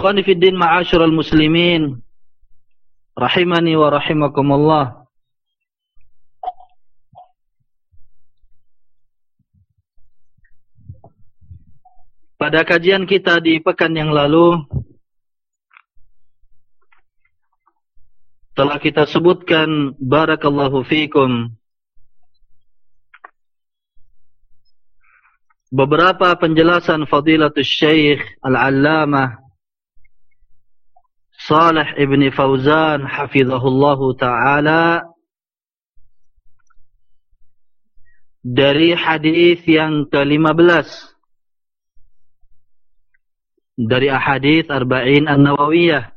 Ikhwani fi din ma'asyiral muslimin rahimani wa rahimakumullah. Pada kajian kita di pekan yang lalu telah kita sebutkan barakallahu fikum beberapa penjelasan fadilatul syekh al-allamah Salih ibn Fauzan hafizahullahu taala dari hadis yang ke-15 dari ahadits arba'in an-nawawiyah.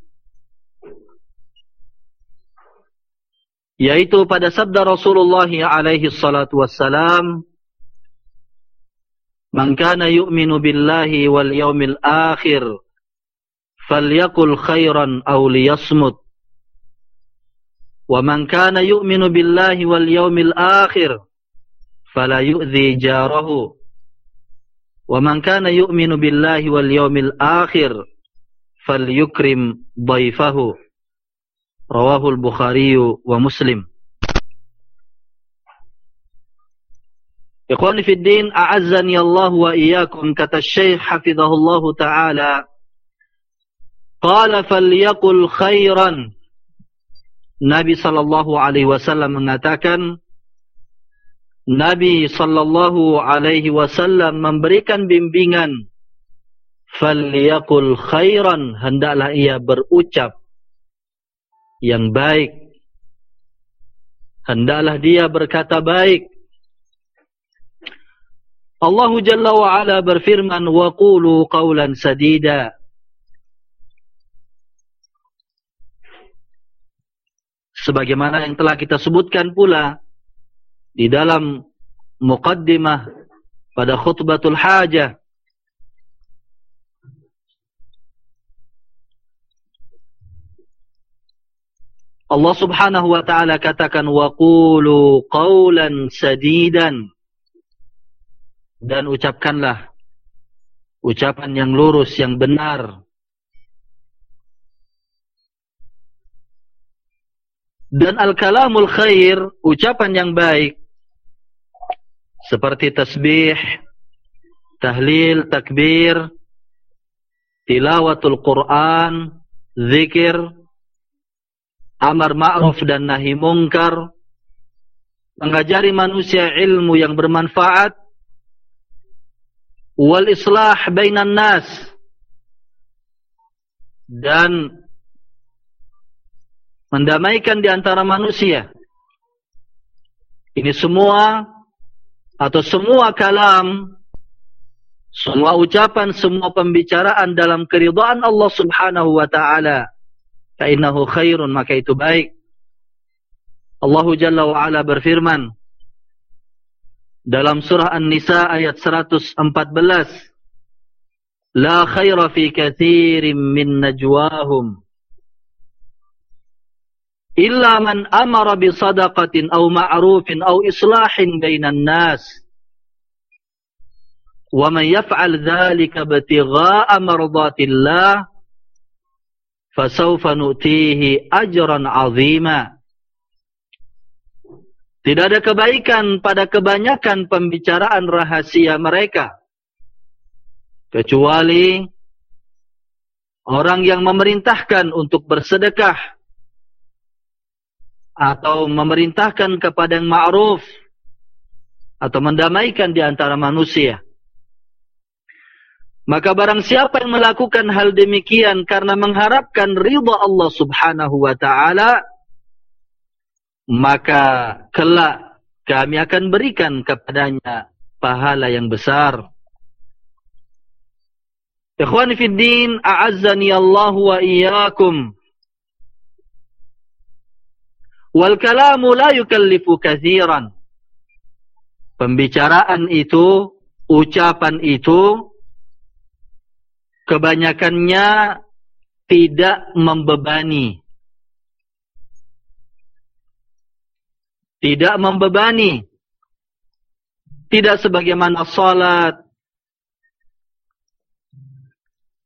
Yaitu pada sabda Rasulullah alaihi salatu wassalam Man kana yu'minu billahi wal yawmil akhir falyakul khairan aw liyasmut wa man kana yu'minu billahi wal yawmil akhir fala yu'dhi jarahu wa man kana yu'minu billahi wal yawmil akhir falyukrim dhaifahu rawahu al-bukhari wa muslim Ikhwani fi din a'azzani Allah wa iyyakum kata Syekh hafizahullahu taala Qala falyaqul khairan. Nabi sallallahu alaihi wasallam mengatakan Nabi sallallahu alaihi wasallam memberikan bimbingan falyaqul khairan hendaklah ia berucap yang baik. Hendaklah dia berkata baik. Allah jalla wa ala berfirman wa qulu qawlan sadida sebagaimana yang telah kita sebutkan pula di dalam muqaddimah pada khutbatul hajah. Allah Subhanahu wa taala katakan wa qulu qawlan sadidan. Dan ucapkanlah ucapan yang lurus yang benar Dan al-kalamul khair, ucapan yang baik, seperti tasbih, tahlil, takbir, tilawatul Quran, zikir, amar ma'ruf dan nahi mungkar, mengajari manusia ilmu yang bermanfaat, wal islah bainan nas, dan mendamaikan di antara manusia. Ini semua atau semua kalam semua ucapan, semua pembicaraan dalam keridhaan Allah subhanahu wa ta'ala. Fa'innahu khairun, maka itu baik. Allah Jalla wa'ala berfirman. Dalam surah An-Nisa ayat 114. La khaira fi kathirin min najwahum illa man amara bi sadaqatin aw ma'rufin aw islahin bainan nas. Wa man yaf'al dhalika batigha'a mardatillah fa sawfa nu'tihi ajran 'azima. Tidak ada kebaikan pada kebanyakan pembicaraan rahasia mereka kecuali orang yang memerintahkan untuk bersedekah atau memerintahkan kepada yang ma'ruf. Atau mendamaikan di antara manusia. Maka barang siapa yang melakukan hal demikian karena mengharapkan ridha Allah subhanahu wa ta'ala, maka kelak kami akan berikan kepadanya pahala yang besar. Ikhwani fi din, a'azzani Allah wa iyyakum. Wal kalamu la yukallifu kathiran. Pembicaraan itu, ucapan itu, kebanyakannya tidak membebani. Tidak membebani. Tidak sebagaimana salat.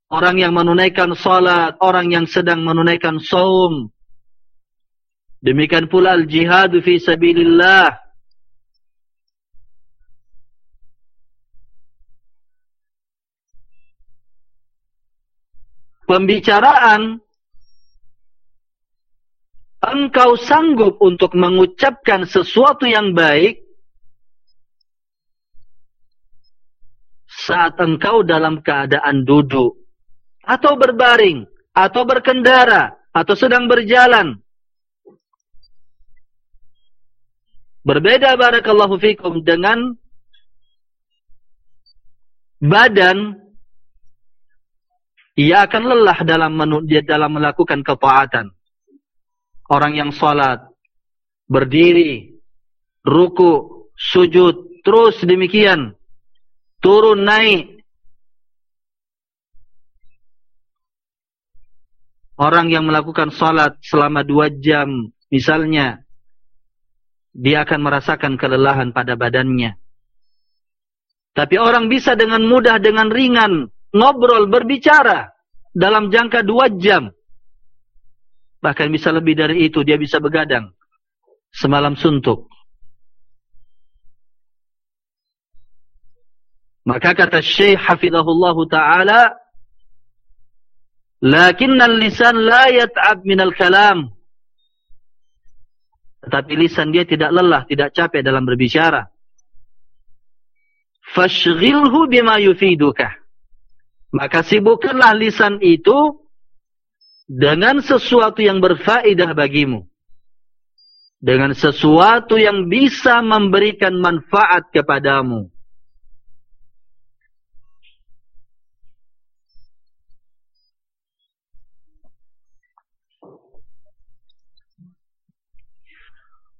Orang yang menunaikan salat, orang yang sedang menunaikan saum. Demikian pula al-jihad fi sabilillah. pembicaraan engkau sanggup untuk mengucapkan sesuatu yang baik saat engkau dalam keadaan duduk atau berbaring atau berkendara atau sedang berjalan berbeda barakallahu fikum dengan badan ia akan lelah dalam dia dalam melakukan ketaatan. Orang yang salat, berdiri, ruku, sujud, terus demikian. Turun naik. Orang yang melakukan salat selama dua jam, misalnya, dia akan merasakan kelelahan pada badannya. Tapi orang bisa dengan mudah, dengan ringan, ngobrol, berbicara dalam jangka dua jam. Bahkan bisa lebih dari itu, dia bisa begadang semalam suntuk. Maka kata Syekh Hafizahullah Ta'ala, Lakinna lisan la yat'ab minal kalam. Tetapi lisan dia tidak lelah, tidak capek dalam berbicara. Fashghilhu bima yufidukah. Maka sibukkanlah lisan itu dengan sesuatu yang berfaedah bagimu. Dengan sesuatu yang bisa memberikan manfaat kepadamu.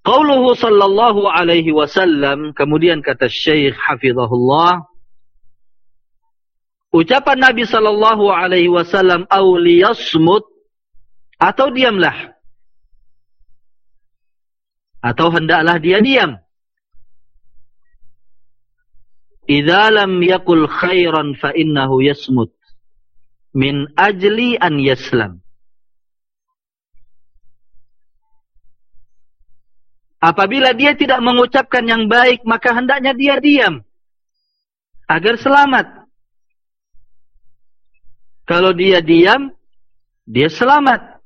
Qauluhu sallallahu alaihi wasallam kemudian kata Syekh hafizahullah ucapan Nabi sallallahu alaihi wasallam auliyasmut atau diamlah? Atau hendaklah dia diam? Idza lam yaqul khairan fa innahu yasmut min ajli an yaslam Apabila dia tidak mengucapkan yang baik, maka hendaknya dia diam. Agar selamat. Kalau dia diam, dia selamat.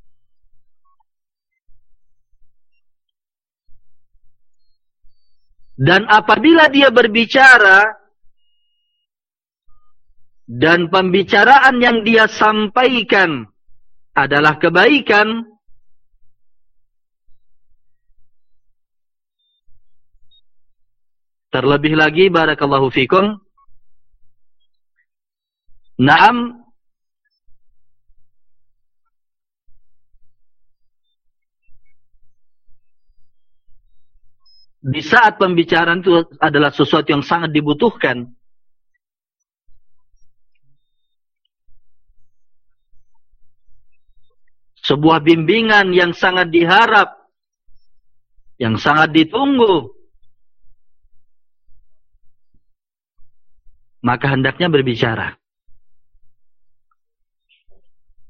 Dan apabila dia berbicara, dan pembicaraan yang dia sampaikan adalah kebaikan, terlebih lagi, barakallahu fikum, naam, di saat pembicaraan itu adalah sesuatu yang sangat dibutuhkan, sebuah bimbingan yang sangat diharap, yang sangat ditunggu, maka hendaknya berbicara.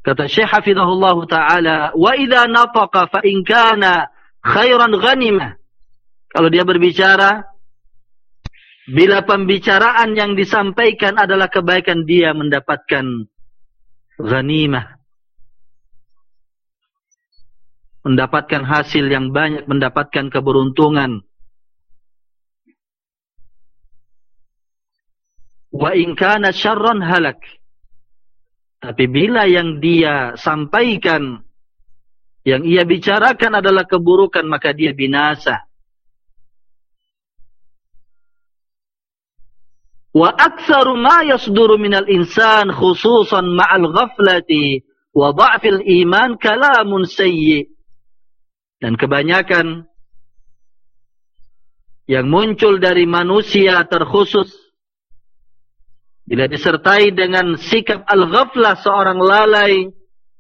Kata Syekh Hafizahullah Ta'ala, Wa idha nataqa fa in kana khairan ghanimah. Kalau dia berbicara, bila pembicaraan yang disampaikan adalah kebaikan, dia mendapatkan ghanimah mendapatkan hasil yang banyak, mendapatkan keberuntungan. Wa in kana syarran halak. Tapi bila yang dia sampaikan, yang ia bicarakan adalah keburukan, maka dia binasa. Wa aktsaru ma yasduru minal insan khususan ma'al ghaflati wa dha'fil iman kalamun sayyi' Dan kebanyakan yang muncul dari manusia terkhusus bila disertai dengan sikap al-ghaflah seorang lalai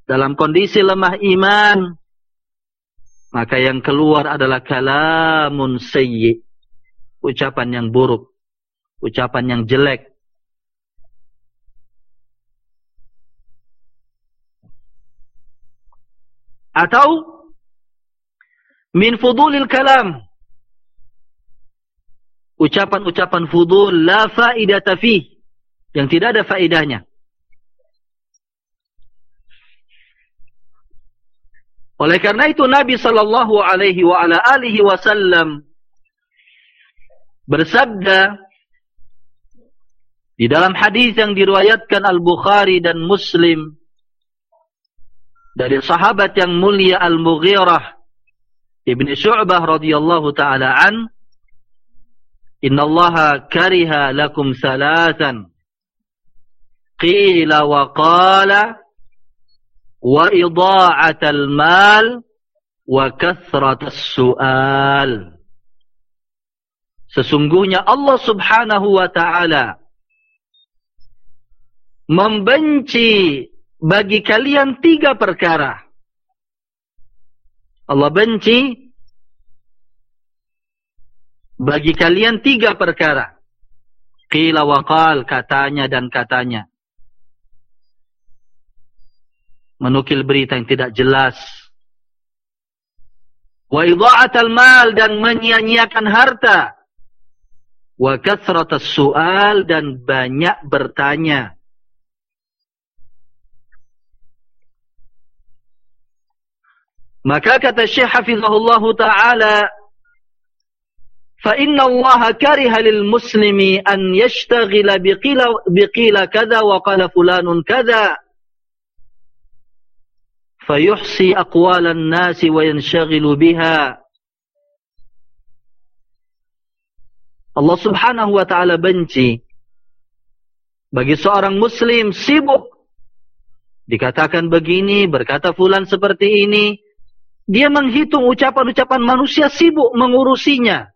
dalam kondisi lemah iman maka yang keluar adalah kalamun sayyi ucapan yang buruk ucapan yang jelek. Atau min fudulil kalam ucapan-ucapan fudul la faidata fi yang tidak ada faedahnya. Oleh karena itu Nabi sallallahu alaihi wa ala alihi wasallam bersabda di dalam hadis yang diriwayatkan Al-Bukhari dan Muslim dari sahabat yang mulia Al-Mughirah Ibn Syu'bah radhiyallahu taala an Allah kariha lakum salatan qila wa qala wa idha'at al-mal wa kathrat as-su'al Sesungguhnya Allah Subhanahu wa taala membenci bagi kalian tiga perkara Allah benci bagi kalian tiga perkara. Qila wa katanya dan katanya. Menukil berita yang tidak jelas. Wa idha'at al-mal dan menyia-nyiakan harta. Wa kathrat sual dan banyak bertanya. Maka kata Syekh Hafizahullah Ta'ala, فَإِنَّ اللَّهَ كَرِهَ لِلْمُسْلِمِ أَنْ يَشْتَغِلَ بِقِيلَ, بقيل كَذَا وَقَالَ فُلَانٌ كَذَا fayuhsi aqwalan nasi wa yanshaghilu biha Allah Subhanahu wa taala benci bagi seorang muslim sibuk. Dikatakan begini berkata fulan seperti ini dia menghitung ucapan-ucapan manusia sibuk mengurusinya.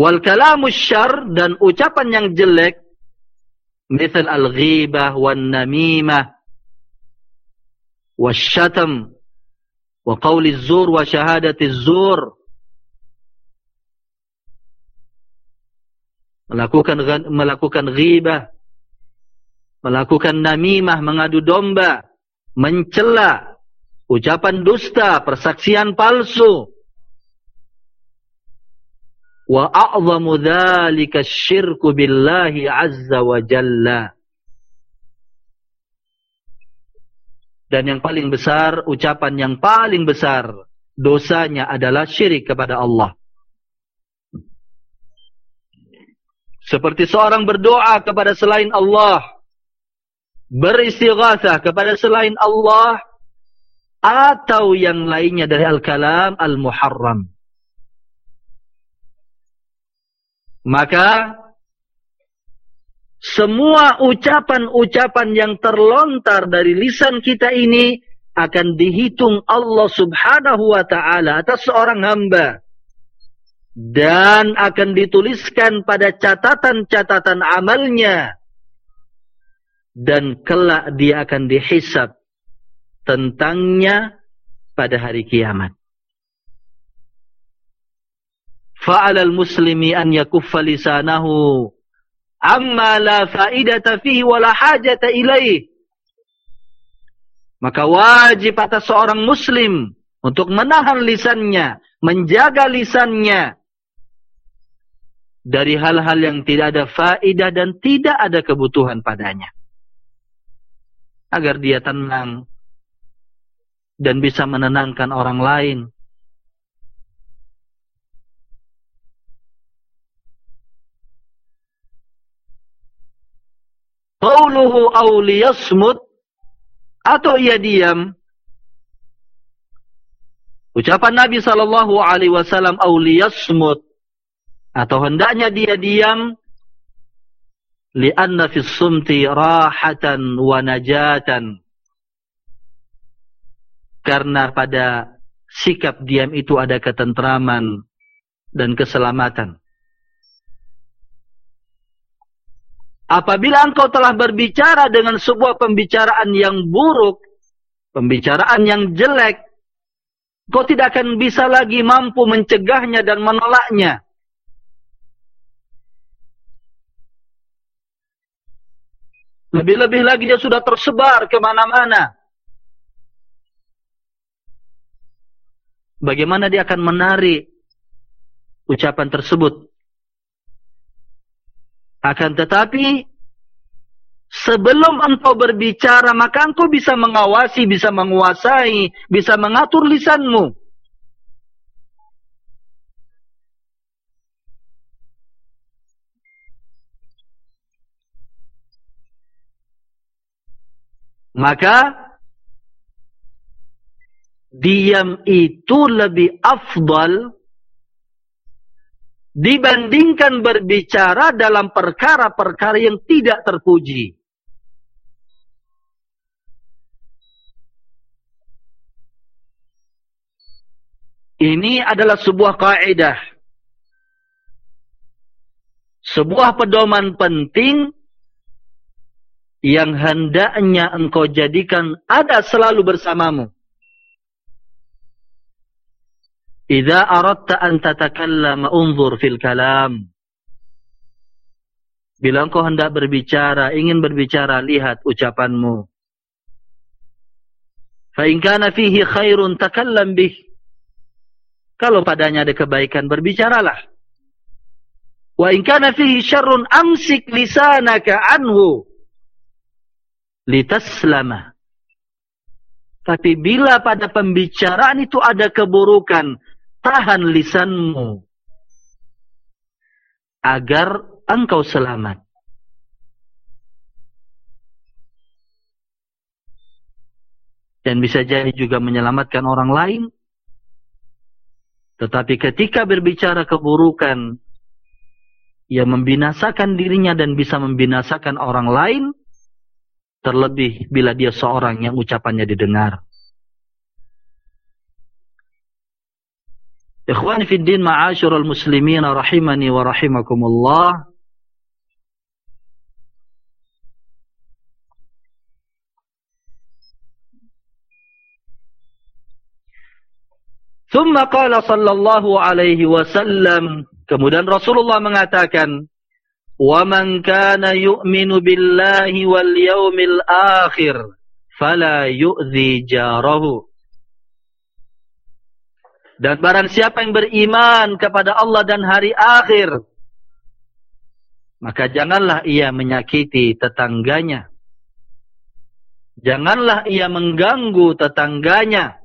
Wal kalamus syar dan ucapan yang jelek misal al-ghibah wan namimah wasyatam wa qawli zur wa syahadati zur melakukan melakukan ghibah melakukan namimah, mengadu domba, mencela, ucapan dusta, persaksian palsu. Wa a'zamu dhalika syirku billahi azza wa jalla. Dan yang paling besar, ucapan yang paling besar, dosanya adalah syirik kepada Allah. Seperti seorang berdoa kepada selain Allah. Beristighathah kepada selain Allah. Atau yang lainnya dari Al-Kalam Al-Muharram. Maka semua ucapan-ucapan yang terlontar dari lisan kita ini akan dihitung Allah subhanahu wa ta'ala atas seorang hamba. Dan akan dituliskan pada catatan-catatan amalnya. Dan kelak dia akan dihisap tentangnya pada hari kiamat. Fa'alal muslimi an yakuffa lisanahu amma la fa'idata fihi wa la hajata ilaih. Maka wajib atas seorang muslim untuk menahan lisannya, menjaga lisannya dari hal-hal yang tidak ada faedah dan tidak ada kebutuhan padanya. Agar dia tenang dan bisa menenangkan orang lain. Qauluhu aw liyasmut atau ia diam. Ucapan Nabi sallallahu alaihi wasallam aw liyasmut atau hendaknya dia diam? Li'anna fi sumti rahatan wa najatan. Karena pada sikap diam itu ada ketentraman dan keselamatan Apabila engkau telah berbicara dengan sebuah pembicaraan yang buruk, pembicaraan yang jelek, kau tidak akan bisa lagi mampu mencegahnya dan menolaknya. Lebih-lebih lagi dia sudah tersebar ke mana-mana. Bagaimana dia akan menarik ucapan tersebut akan tetapi, sebelum engkau berbicara, maka engkau bisa mengawasi, bisa menguasai, bisa mengatur lisanmu. Maka, diam itu lebih afdal dibandingkan berbicara dalam perkara-perkara yang tidak terpuji. Ini adalah sebuah kaidah. Sebuah pedoman penting yang hendaknya engkau jadikan ada selalu bersamamu. Idza aradta an tatakallama unzur fil kalam. Bila engkau hendak berbicara, ingin berbicara, lihat ucapanmu. Fa in kana fihi khairun takallam bih. Kalau padanya ada kebaikan, berbicaralah. Wa in kana fihi syarrun amsik lisanaka anhu litaslama. Tapi bila pada pembicaraan itu ada keburukan, tahan lisanmu agar engkau selamat. Dan bisa jadi juga menyelamatkan orang lain. Tetapi ketika berbicara keburukan, ia membinasakan dirinya dan bisa membinasakan orang lain, terlebih bila dia seorang yang ucapannya didengar. إخواني في الدين معاشر المسلمين رحمني ورحمكم الله. ثم قال صلى الله عليه وسلم kemudian Rasulullah mengatakan وَمَنْ كَانَ يُؤْمِنُ بِاللَّهِ وَالْيَوْمِ الْآخِرِ فَلَا يُؤْذِي جَارَهُ. Dan barang siapa yang beriman kepada Allah dan hari akhir, maka janganlah ia menyakiti tetangganya. Janganlah ia mengganggu tetangganya.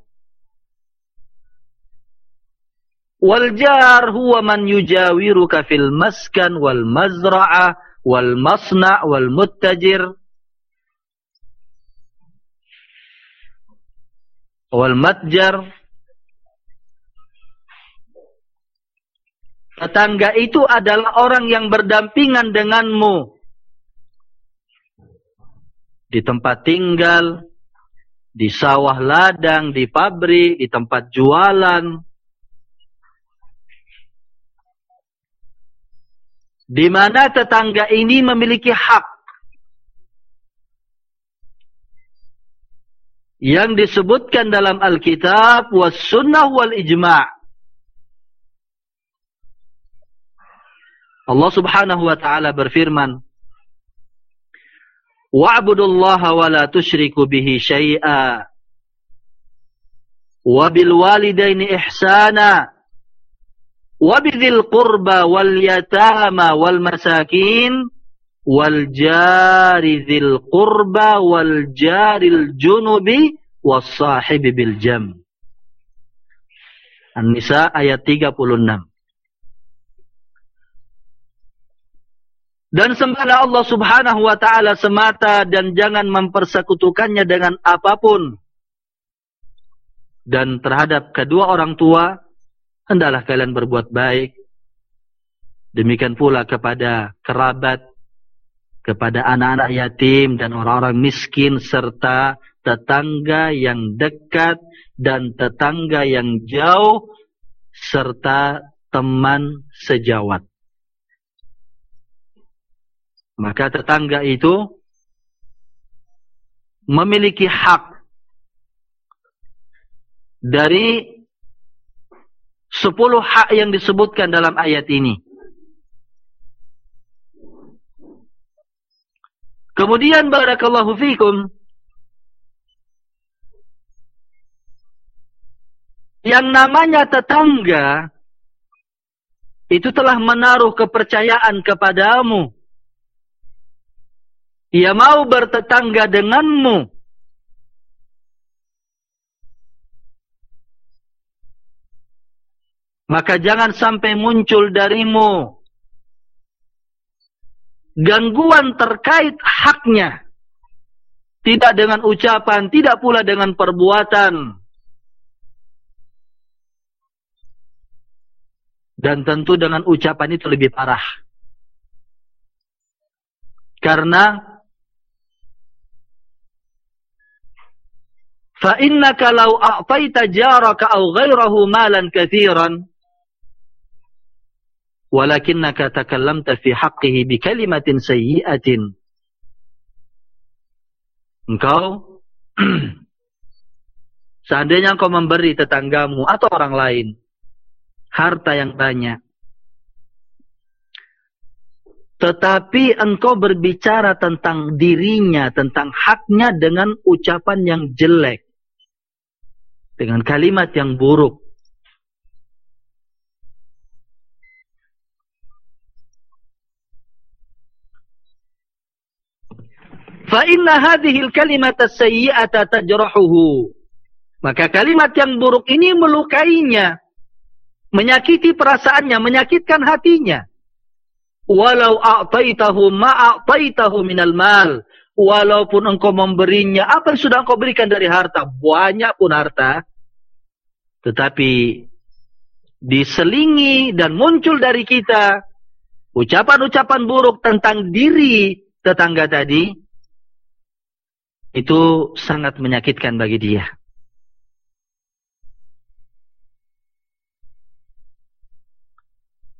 Waljar huwa man yujawiruka fil maskan wal mazra'a wal masna' wal muttajir wal matjar Tetangga itu adalah orang yang berdampingan denganmu. Di tempat tinggal, di sawah ladang, di pabrik, di tempat jualan, di mana tetangga ini memiliki hak. Yang disebutkan dalam Alkitab was sunnah wal ijma' Allah Subhanahu wa taala berfirman Wa'budullaha wa la tusyriku bihi syai'a wa bil walidaini ihsana وبذي القربى واليتامى والمساكين والجار ذي القربى والجار الجنب والصاحب بالجم An-Nisa ayat 36 Dan sembahlah Allah subhanahu wa ta'ala semata dan jangan mempersekutukannya dengan apapun. Dan terhadap kedua orang tua, hendaklah kalian berbuat baik. Demikian pula kepada kerabat, kepada anak-anak yatim dan orang-orang miskin serta tetangga yang dekat dan tetangga yang jauh serta teman sejawat. Maka tetangga itu memiliki hak dari sepuluh hak yang disebutkan dalam ayat ini. Kemudian barakallahu fikum yang namanya tetangga itu telah menaruh kepercayaan kepadamu. Ia mau bertetangga denganmu. maka jangan sampai muncul darimu gangguan terkait haknya. Tidak dengan ucapan tidak pula dengan perbuatan. Dan tentu dengan ucapan itu lebih parah. Karena fa innaka law a'taita jaraka aw ghayrahu malan katsiran walakinnaka takallamta fi haqqihi bi kalimatin sayyi'atin engkau seandainya engkau memberi tetanggamu atau orang lain harta yang banyak tetapi engkau berbicara tentang dirinya tentang haknya dengan ucapan yang jelek dengan kalimat yang buruk. Fa inna hadhihi al-kalimata sayyi'ata tajrahuhu. Maka kalimat yang buruk ini melukainya menyakiti perasaannya menyakitkan hatinya. Walau a'taitahu ma a'taitahu minal mal walaupun engkau memberinya apa yang sudah engkau berikan dari harta banyak pun harta tetapi diselingi dan muncul dari kita ucapan-ucapan buruk tentang diri tetangga tadi itu sangat menyakitkan bagi dia.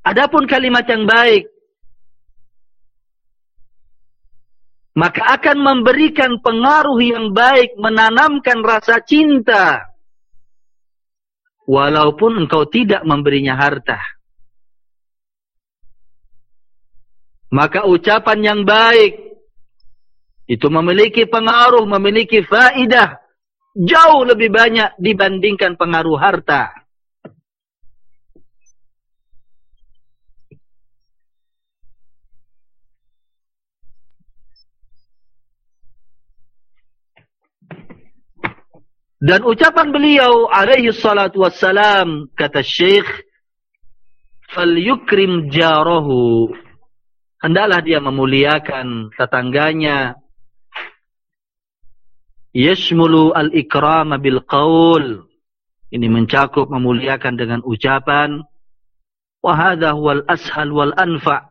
Adapun kalimat yang baik maka akan memberikan pengaruh yang baik menanamkan rasa cinta walaupun engkau tidak memberinya harta. Maka ucapan yang baik itu memiliki pengaruh, memiliki faidah jauh lebih banyak dibandingkan pengaruh harta. Dan ucapan beliau alaihi salatu wassalam kata Syekh fal yukrim jarahu. Hendaklah dia memuliakan tetangganya. Yashmulu al-ikram bil qaul ini mencakup memuliakan dengan ucapan wa hadha huwal ashal wal anfa.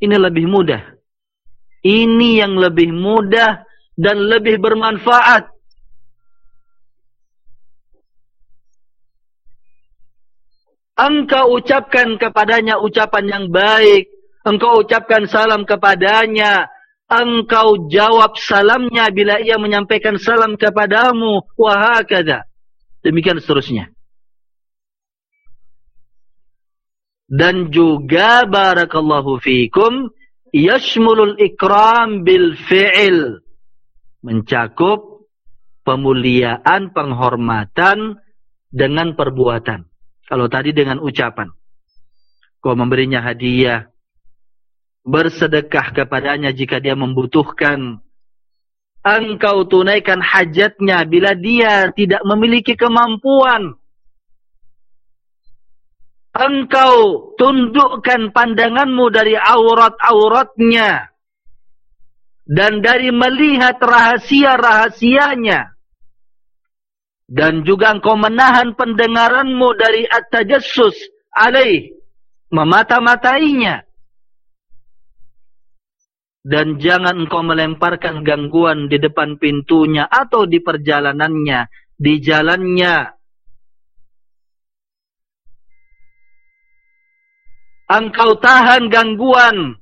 Ini lebih mudah. Ini yang lebih mudah dan lebih bermanfaat engkau ucapkan kepadanya ucapan yang baik. Engkau ucapkan salam kepadanya. Engkau jawab salamnya bila ia menyampaikan salam kepadamu. Wahakada demikian seterusnya. Dan juga barakallahu fikum yashmulul ikram bil fi'il. Mencakup pemuliaan penghormatan dengan perbuatan kalau tadi dengan ucapan kau memberinya hadiah bersedekah kepadanya jika dia membutuhkan. Engkau tunaikan hajatnya bila dia tidak memiliki kemampuan. Engkau tundukkan pandanganmu dari aurat-auratnya. Dan dari melihat rahasia-rahasianya. Dan juga engkau menahan pendengaranmu dari at-tajassus alaih. Memata-matainya dan jangan engkau melemparkan gangguan di depan pintunya atau di perjalanannya, di jalannya. Engkau tahan gangguan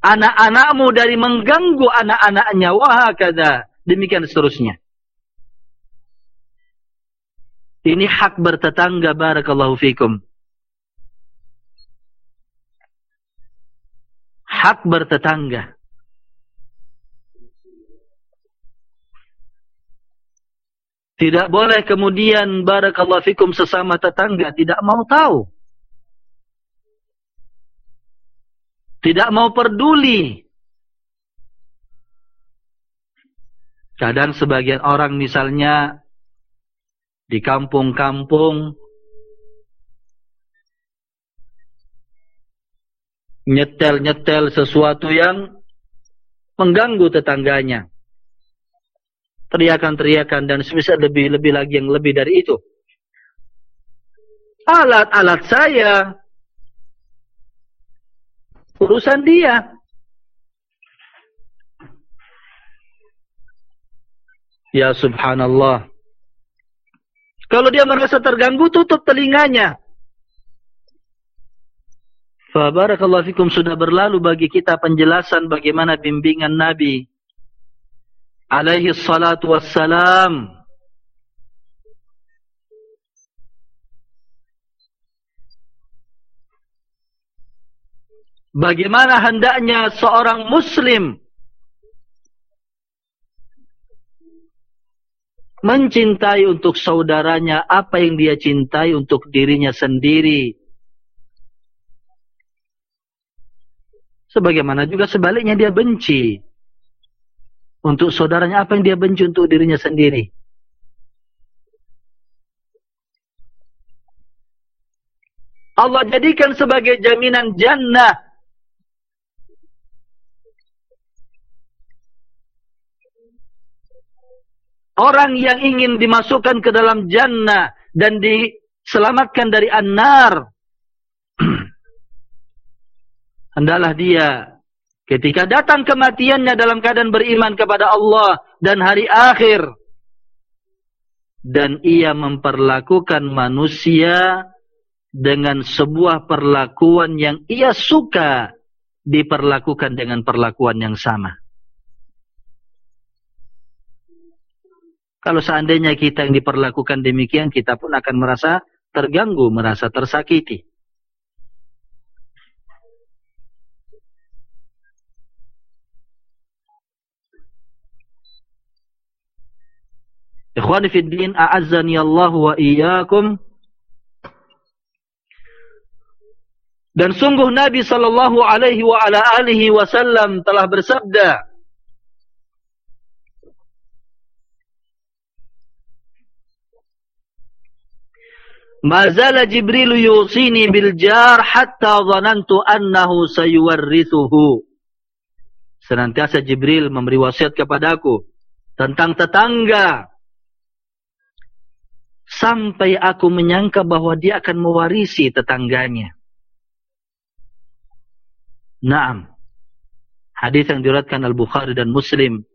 anak-anakmu dari mengganggu anak-anaknya. Wah, kata demikian seterusnya. Ini hak bertetangga barakallahu fikum. hak bertetangga. Tidak boleh kemudian barakallahu fikum sesama tetangga tidak mau tahu. Tidak mau peduli. Kadang sebagian orang misalnya di kampung-kampung nyetel-nyetel sesuatu yang mengganggu tetangganya. Teriakan-teriakan dan semisal lebih-lebih lagi yang lebih dari itu. Alat-alat saya. Urusan dia. Ya subhanallah. Kalau dia merasa terganggu, tutup telinganya. Fabarakallahu fikum sudah berlalu bagi kita penjelasan bagaimana bimbingan Nabi alaihi salatu wassalam Bagaimana hendaknya seorang muslim mencintai untuk saudaranya apa yang dia cintai untuk dirinya sendiri Sebagaimana juga sebaliknya dia benci. Untuk saudaranya apa yang dia benci untuk dirinya sendiri. Allah jadikan sebagai jaminan jannah. Orang yang ingin dimasukkan ke dalam jannah dan diselamatkan dari an-nar hendaklah dia ketika datang kematiannya dalam keadaan beriman kepada Allah dan hari akhir dan ia memperlakukan manusia dengan sebuah perlakuan yang ia suka diperlakukan dengan perlakuan yang sama. Kalau seandainya kita yang diperlakukan demikian, kita pun akan merasa terganggu, merasa tersakiti. Ikhwani fi din, a'azzani Allah wa iyyakum. Dan sungguh Nabi sallallahu alaihi wa ala alihi wasallam telah bersabda Mazala Jibril yusini bil jar hatta dhanantu annahu sayuwarrithuhu. Senantiasa Jibril memberi wasiat kepadaku tentang tetangga. Sampai aku menyangka bahwa dia akan mewarisi tetangganya. Naam. Hadis yang diriwayatkan Al-Bukhari dan Muslim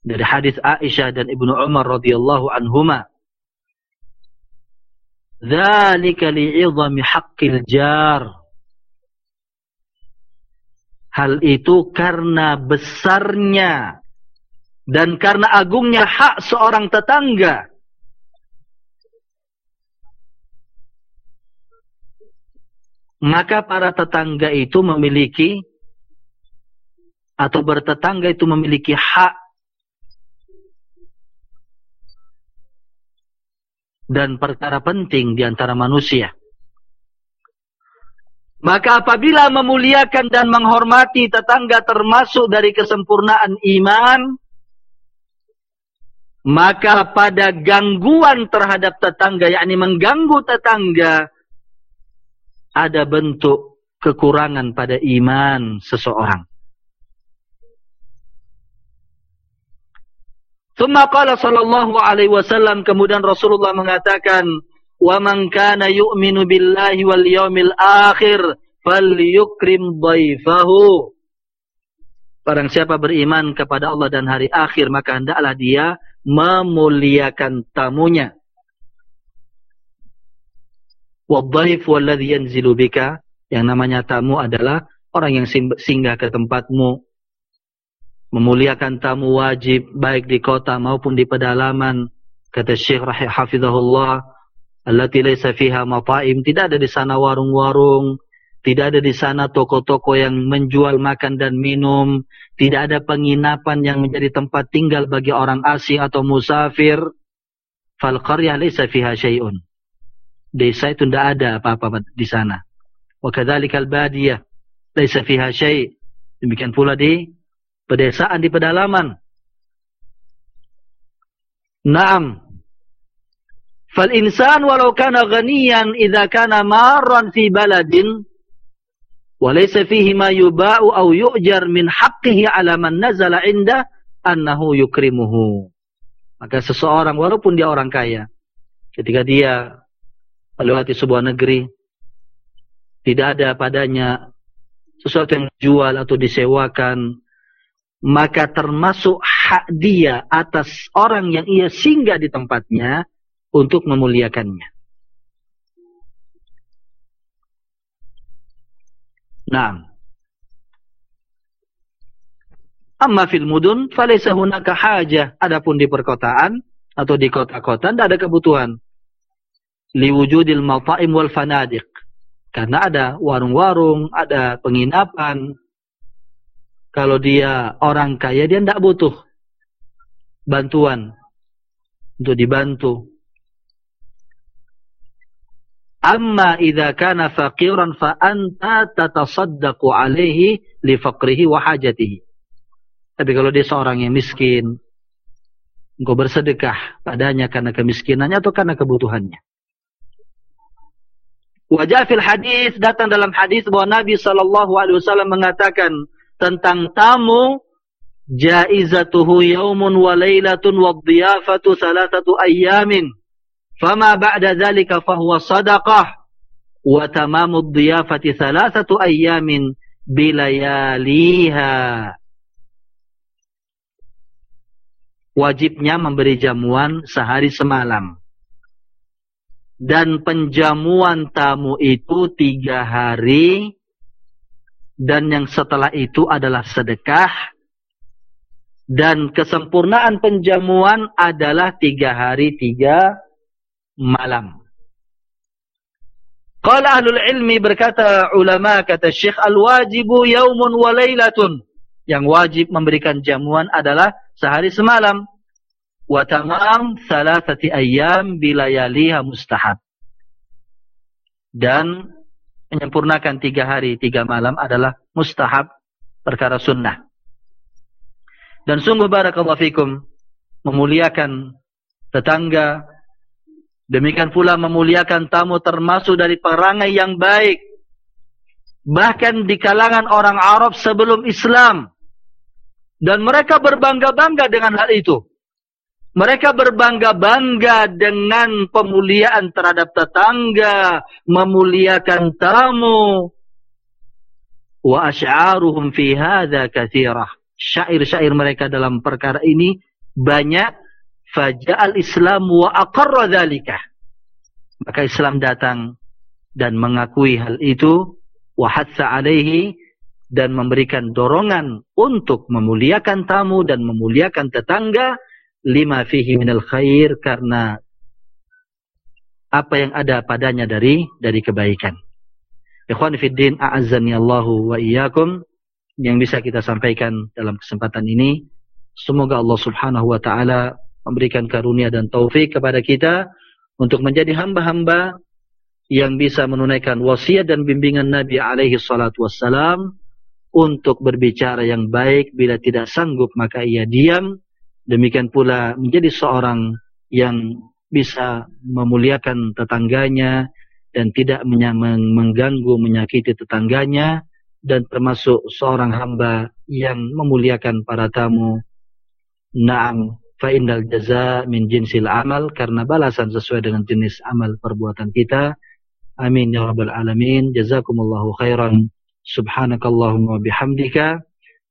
dari hadis Aisyah dan Ibnu Umar radhiyallahu anhuma. Dzalika li'idhami haqqil jar. Hal itu karena besarnya dan karena agungnya hak seorang tetangga. Maka para tetangga itu memiliki atau bertetangga itu memiliki hak dan perkara penting di antara manusia. Maka apabila memuliakan dan menghormati tetangga termasuk dari kesempurnaan iman, maka pada gangguan terhadap tetangga, yakni mengganggu tetangga, ada bentuk kekurangan pada iman seseorang. Thumma qala sallallahu alaihi wasallam kemudian Rasulullah mengatakan wa man kana yu'minu billahi wal yawmil akhir falyukrim dhaifahu Barang siapa beriman kepada Allah dan hari akhir maka hendaklah dia memuliakan tamunya. Wadhaif walladhi yanzilu bika yang namanya tamu adalah orang yang singgah ke tempatmu memuliakan tamu wajib baik di kota maupun di pedalaman kata Syekh Rahim Hafizahullah allati laysa fiha mata'im. Tidak ada di sana warung-warung tidak ada di sana toko-toko yang menjual makan dan minum tidak ada penginapan yang menjadi tempat tinggal bagi orang asing atau musafir. Fal qaryah laysa fiha syai'un. Desa itu tidak ada apa-apa di sana. Wa kadzalikal badiyah laysa fiha syai' demikian pula di pedesaan di pedalaman. Naam. Fal insan walau kana ghaniyan idza kana marran fi baladin wa laysa fihi ma yuba'u aw yu'jar min haqqihi 'ala man nazala 'inda annahu yukrimuhu. Maka seseorang walaupun dia orang kaya ketika dia melewati sebuah negeri tidak ada padanya sesuatu yang dijual atau disewakan maka termasuk hak dia atas orang yang ia singgah di tempatnya untuk memuliakannya. Nah, amma fil mudun falaysa hunaka hajah. Adapun di perkotaan atau di kota-kota tidak ada kebutuhan. Liwujudil mata'im wal fanadiq. Karena ada warung-warung ada penginapan kalau dia orang kaya dia tidak butuh bantuan untuk dibantu. Amma idza kana faqiran fa anta tatasaddaqu alaihi li faqrihi wa hajatihi. Tapi kalau dia seorang yang miskin, engkau bersedekah padanya karena kemiskinannya atau karena kebutuhannya. Wajah fil hadis datang dalam hadis bahwa Nabi sallallahu alaihi wasallam mengatakan tentang tamu jaizatuhu yaumun wa lailatun wa dhiyafatu salatatu ayyamin. Fama ba'da dhalika fahuwa sadaqah wa tamamu dhiyafati salatatu ayyamin bilayaliha. Wajibnya memberi jamuan sehari semalam. Dan penjamuan tamu itu tiga hari dan yang setelah itu adalah sedekah dan kesempurnaan penjamuan adalah tiga hari tiga malam. Kalau ahlul ilmi berkata ulama kata syekh al-wajibu yaumun wa laylatun. Yang wajib memberikan jamuan adalah sehari semalam. wa tamam thalathati ayyam bilayaliha mustahab. Dan menyempurnakan tiga hari, tiga malam adalah mustahab perkara sunnah. Dan sungguh barakallahu fikum memuliakan tetangga demikian pula memuliakan tamu termasuk dari perangai yang baik bahkan di kalangan orang Arab sebelum Islam dan mereka berbangga-bangga dengan hal itu mereka berbangga-bangga dengan pemuliaan terhadap tetangga, memuliakan tamu. Wa asy'aruhum fi hadza katsirah. Syair-syair mereka dalam perkara ini banyak. Faja'al Islam wa aqarra dzalika. Maka Islam datang dan mengakui hal itu wa hatsa alaihi dan memberikan dorongan untuk memuliakan tamu dan memuliakan tetangga lima fihi minal khair karena apa yang ada padanya dari dari kebaikan. Ikhwan fiddin a'azzani Allahu wa iyyakum. Yang bisa kita sampaikan dalam kesempatan ini semoga Allah Subhanahu wa taala memberikan karunia dan taufik kepada kita untuk menjadi hamba-hamba yang bisa menunaikan wasiat dan bimbingan Nabi alaihi salatu wassalam untuk berbicara yang baik. Bila tidak sanggup maka ia diam Demikian pula menjadi seorang yang bisa memuliakan tetangganya dan tidak mengganggu, menyakiti tetangganya dan termasuk seorang hamba yang memuliakan para tamu. Naam fa innal jaza min jinsil amal karena balasan sesuai dengan jenis amal perbuatan kita. Amin ya rabbal alamin. Jazakumullahu khairan. Subhanakallahumma bihamdika.